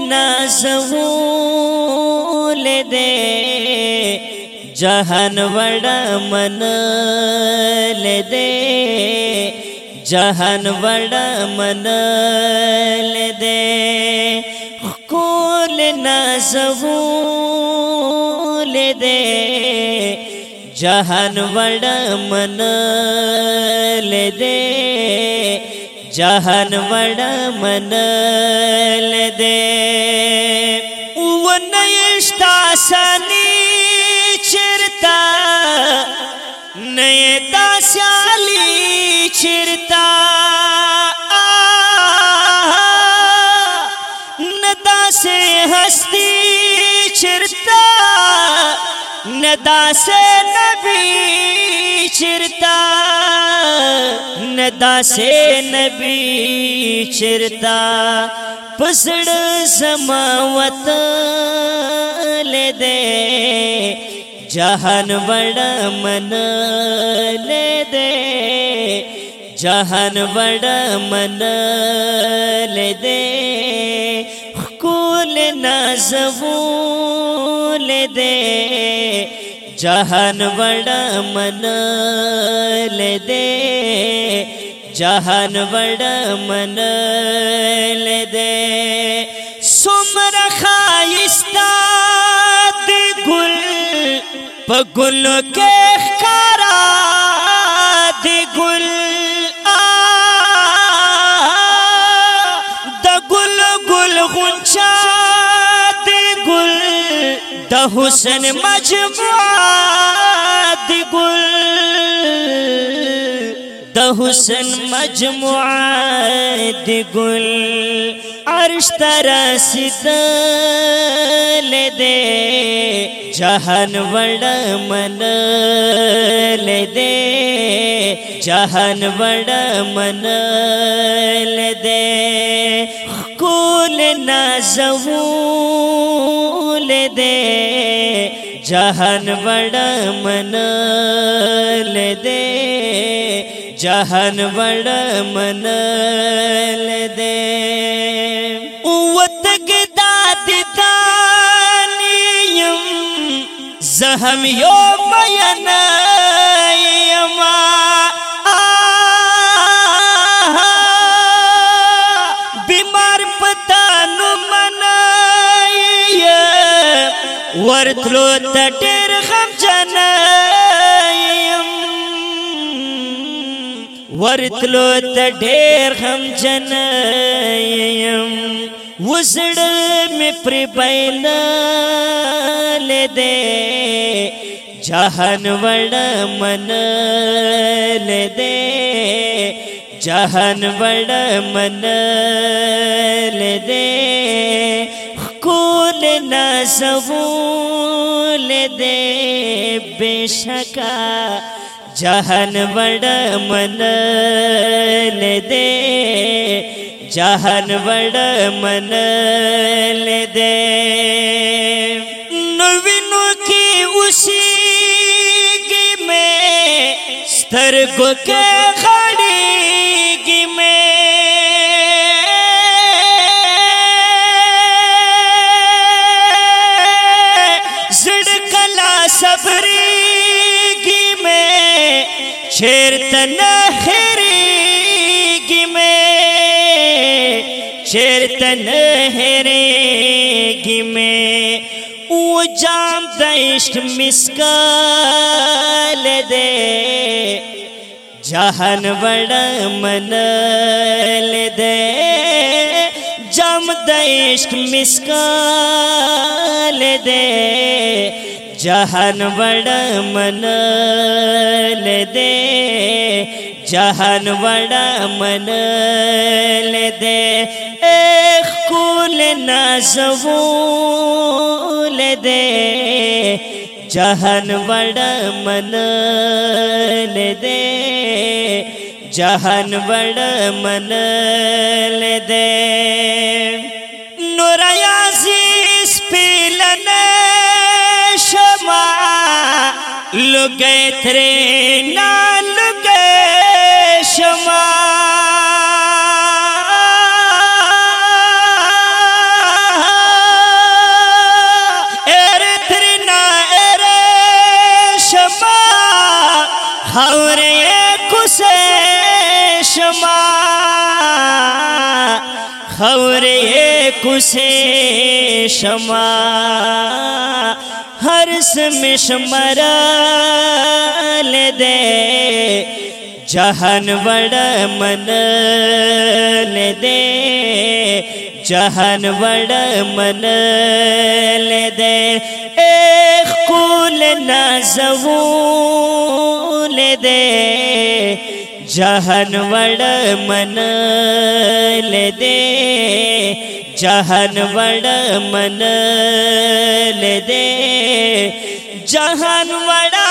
نازول دے جہان وڑا من دے جہان وڑا من دے کول نازول دے جہان وڑا من دے जहन वड़ मनल दे उनता सनी चिरता नयता श्याली चिरता नता से हस्ती चिरता ندا سے نبی چرتا ندا سے نبی چرتا پسڑ سماوت لے دے جہان وڑ من لے دے جہان وڑ من لے دے کول نازو دے جہن بڑا من لے جہن بڑا من لے سائشتا گل پگل کے د حسین مجموعه دی ګل د حسین مجموعه دی ګل عرش تر رسیدل دې جهان وړ من دې جهان وړ من دې کول نازو दे जहन बड़ा मन ले दे जहन बड़ा मन ले दे दादिदानियम जहम यो मयना ورتلو ته ډېر غم جنایم ورتلو ته ډېر غم جنایم وسړ مې پر پینا لیدې جهان وړ من لیدې جهان وړ من لیدې کول نازو ले दे बेशका जहन बड़ मन ले दे जहन बड़ मन ले दे नवीनों की उसी में स्तर को के छेर तनहरेगी में छेर तनहरेगी में ऊ जाम दश्क मिसकाल दे जहन बड़ा मनल दे जाम दश्क मिसकाल दे جہان وڑ من لے دے جہان وڑ من لے دے ایک کول نازو لے دے جہان وڑ من لے دے جہان وڑ من لے دے گ تھری نشپ ارد نشبہ ہو رے کسما ہو رے کوسه شما هر سم شمرا لده جهان وړ من لده جهان وړ من لده اخ کول نازو لده جهان وړ من لده जहन वड़ मन ले दे जहन वड़